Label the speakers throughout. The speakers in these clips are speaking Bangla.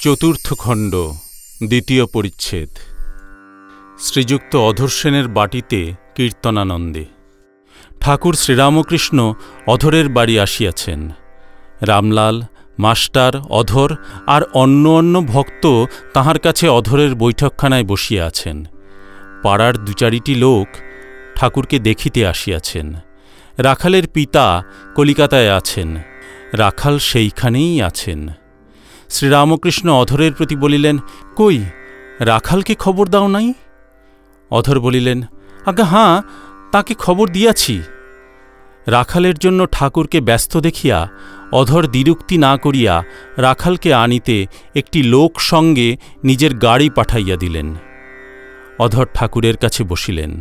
Speaker 1: চতুর্থ খণ্ড, দ্বিতীয় পরিচ্ছেদ। শ্রীযুক্ত অধর সেনের বাটিতে কীর্তনানন্দে। ঠাকুর শ্রীরামকৃষ্ণ অধরের বাড়ি আসিয়াছেন। রামলাল, মাস্টার, অধর আর অন্য অন্য ভক্ত তাহার কাছে অধরের বৈঠকখানায় বসিয়া আছেন। পাড়ার দু চারিটি লোক ঠাকুরকে দেখিতে আসিয়াছেন। রাখালের পিতা কলিকাতায় আছেন। রাখাল সেইখানেই আছেন। শ্রীরামকৃষ্ণ অধরের প্রতি বলিলেন, কই, রাখালকে খবর দাও নাই? অধর বলিলেন, আজ্ঞা, হাঁ, তাকে খবর দিয়াছি। রাখালের জন্য ঠাকুরকে ব্যস্ত দেখিয়া অধর দ্বিরুক্তি না করিয়া রাখালকে আনিতে একটি লোক সঙ্গে নিজের গাড়ি পাঠাইয়া দিলেন। অধর ঠাকুরের কাছে বসিলেন।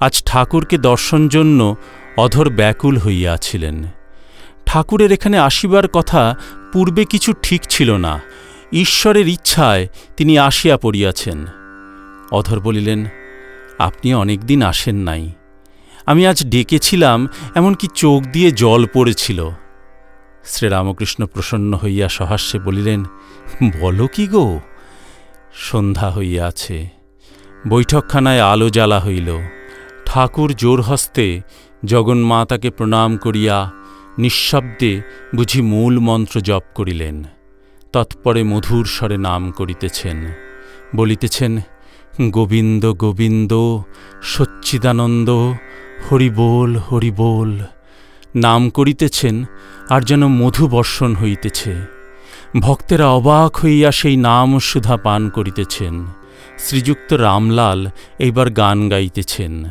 Speaker 1: আজ ঠাকুরকে দর্শন জন্য অধর ব্যাকুল হইয়াছিলেন। ঠাকুরের এখানে আসিবার কথা পূর্বে কিছু ঠিক ছিল না। ঈশ্বরের ইচ্ছায় তিনি আসিয়া পড়িয়াছেন। অধর বলিলেন, আপনি অনেক দিন আসেন নাই। আমি আজ ডেকেছিলাম, এমনকি চোখ দিয়ে জল পড়েছিল। শ্রীরামকৃষ্ণ প্রসন্ন হইয়া সহাস্যে বলিলেন, বলো কি গো? সন্ধ্যা হইয়াছে বৈঠকখানায় আলো জ্বালা হইল। ঠাকুর জোর হস্তে জগন্মাতাকে প্রণাম করিয়া নিঃশব্দে বুঝি মূল মন্ত্র জপ করিলেন। তৎপরে মধুর স্বরে নাম করিতেছেন। বলিতেছেন, গোবিন্দ গোবিন্দ, সচ্চিদানন্দ, হরিবোল হরিবোল। নাম করিতেছেন, আর যেন মধু বর্ষণ হইতেছে। ভক্তেরা অবাক হইয়া সেই নাম সুধা পান করিতেছেন। শ্রীযুক্ত রামলাল এইবার গান গাইতেছেন।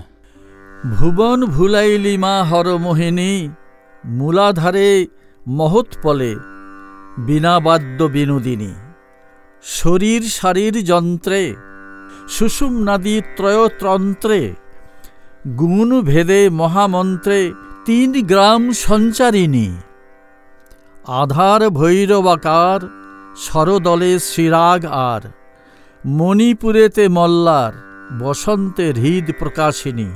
Speaker 2: ভুবন ভুলাইলি মা হরমোহিনী মূলাধারে মহৎপলে বিনাবাদ্য বিনোদিনী। শরীর শারীর যন্ত্রে সুষুম্নাদি ত্রয়তন্ত্রে গুণ ভেদে মহামন্ত্রে তিন গ্রাম সঞ্চারিণী। আধার ভৈরবাকার সরদলে শ্রীরাগ আর, মণিপুরেতে মল্লার, বসন্তে হৃদ প্রকাশিনী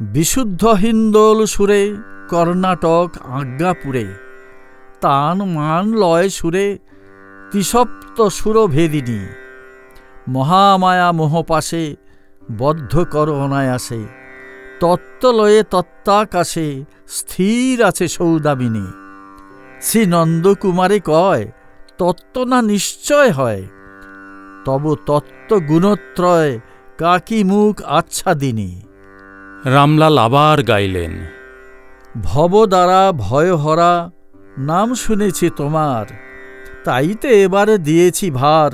Speaker 2: বিশুদ্ধ হিন্দোল সুরে কর্ণাটক আজ্ঞাপুরে। তান মান লয় সুরে তিসপ্ত সুরভেদিনী। মহামায়া মোহপাশে বদ্ধ কর অনায়াসে। তত্ত্বলয়ে তত্ত্বাকাশে স্থির আছে সৌদামিনী। শ্রী নন্দকুমারে কয়, তত্ত্ব না নিশ্চয় হয়? তব তত্ত্ব গুণত্রয়, কাকি মুখ আচ্ছাদিনী?
Speaker 1: রামলাল আবার গাইলেন
Speaker 2: ভব দ্বারা ভয়হরা নাম শুনেছি তোমার। তাইতে এবারে দিয়েছি ভার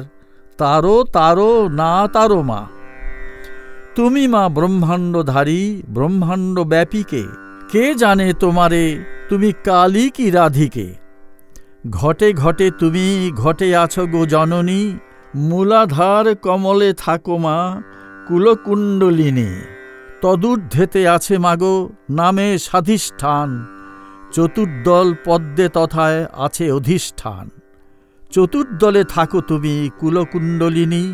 Speaker 2: তারো তারো না তারো মা। তুমি মা ব্রহ্মাণ্ডধারী ব্রহ্মাণ্ড ব্যাপীকে কে জানে তোমারে, তুমি কালী কি রাধিকে? ঘটে ঘটে তুমি ঘটে আছো গো জননী, মূলাধার কমলে থাকো মা, কুলকুণ্ডলিনী। তদূর্ধ্বেতে আছে মাগো নামে সাধিষ্ঠান চতুর্দল পদ্মে তথায় আছে অধিষ্ঠান। চতুর্দলে থাকো তুমি কুলকুণ্ডলিনী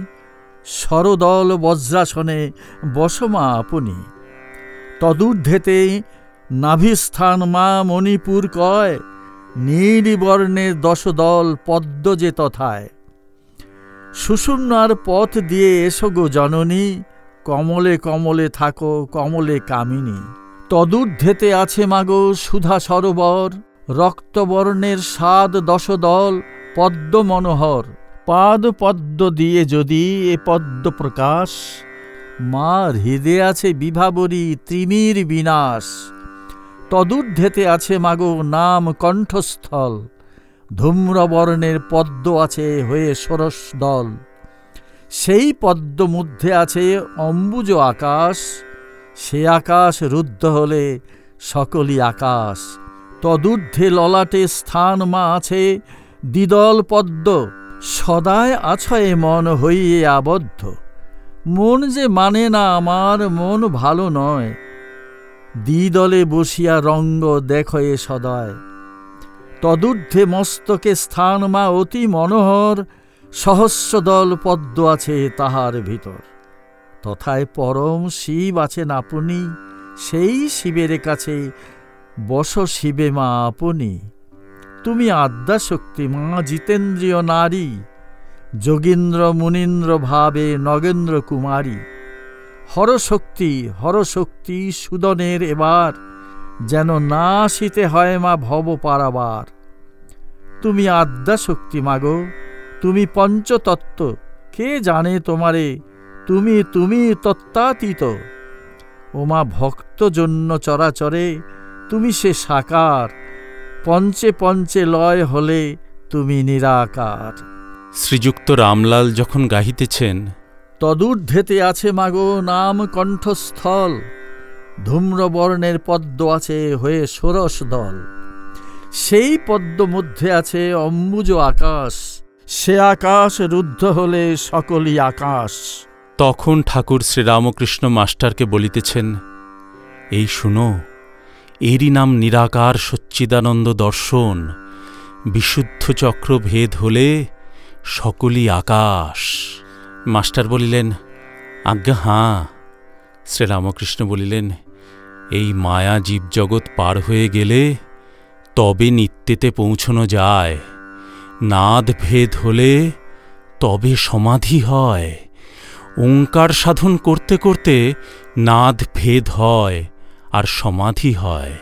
Speaker 2: সরদল বজ্রাসনে বসমা আপনি তদূর্ধ্বেতে নাভিস্থান মা মণিপুর কয়, নীলবর্ণের দশদল পদ্ম যে তথায়। সুষুম্নার পথ দিয়ে এসো গো জননী কমলে কমলে থাকো, কমলে কামিনী। তদূর্ধ্বেতে আছে মাগো সুধা সরোবর, রক্তবর্ণের সাদ দশদল পদ্ম মনোহর পাদ পদ্ম দিয়ে যদি এ পদ্ম প্রকাশ মা হৃদে আছে বিভাবরী ত্রিমির বিনাশ। তদূর্ধ্বেতে আছে মাগো নাম কণ্ঠস্থল, ধূম্রবর্ণের পদ্ম আছে হয়ে সরস দল। সেই পদ্ম মধ্যে আছে অম্বুজ আকাশ। সে আকাশ রুদ্ধ হলে সকলই আকাশ। তদূর্ধ্বে ললাটে স্থান মা আছে দ্বিদল পদ্ম। সদায় আছয়ে মন হইয়ে আবদ্ধ। মন যে মানে না আমার, মন ভালো নয়। দ্বিদলে বসিয়া রঙ্গ দেখয়ে সদয়। তদূর্ধ্বে মস্তকে স্থান মা অতি মনোহর। সহস্রদল পদ্ম আছে তাহার ভিতর। তথায় পরম শিব আছেন আপনি সেই শিবের কাছে বস শিবে মা আপনি। তুমি আদ্যাশক্তি, মা জিতেন্দ্রীয় নারী। যোগীন্দ্র মুনীন্দ্র ভাবে নগেন্দ্র কুমারী। হরশক্তি হরশক্তি সুদনের এবার, যেন না শীতে হয় মা ভব পারাবার তুমি আদ্যা শক্তি মাগো তুমি পঞ্চতত্ত্ব। কে জানে তোমারে? তুমি তুমি তত্ত্বাতীত। ওমা ভক্ত জন্য চরাচরে তুমি সে সাকার। পঞ্চে পঞ্চে লয় হলে তুমি নিরাকার।
Speaker 1: শ্রীযুক্ত রামলাল যখন গাহিতেছেন
Speaker 2: তদূর্ধ্বেতে আছে মাগো নাম কণ্ঠস্থল। ধূম্রবর্ণের পদ্ম আছে হয়ে ষোড়শ দল। সেই পদ্ম মধ্যে আছে অম্বুজ আকাশ। সে আকাশ রুদ্ধ হলে সকলই আকাশ।
Speaker 1: তখন ঠাকুর শ্রীরামকৃষ্ণ মাস্টারকে বলিতেছেন, এই শুনো, এরই নাম নিরাকার সচ্চিদানন্দ দর্শন। বিশুদ্ধ চক্র ভেদ হলে সকলই আকাশ। মাস্টার বলিলেন, আজ্ঞা, হাঁ। শ্রীরামকৃষ্ণ বলিলেন, এই মায়া জীবজগৎ পার হয়ে গেলে তবে নিত্যেতে পৌঁছনো যায়। নাদ ভেদ হলে তবে সমাধি হয়। ওঙ্কার সাধন করতে করতে নাদ ভেদ হয় আর সমাধি হয়।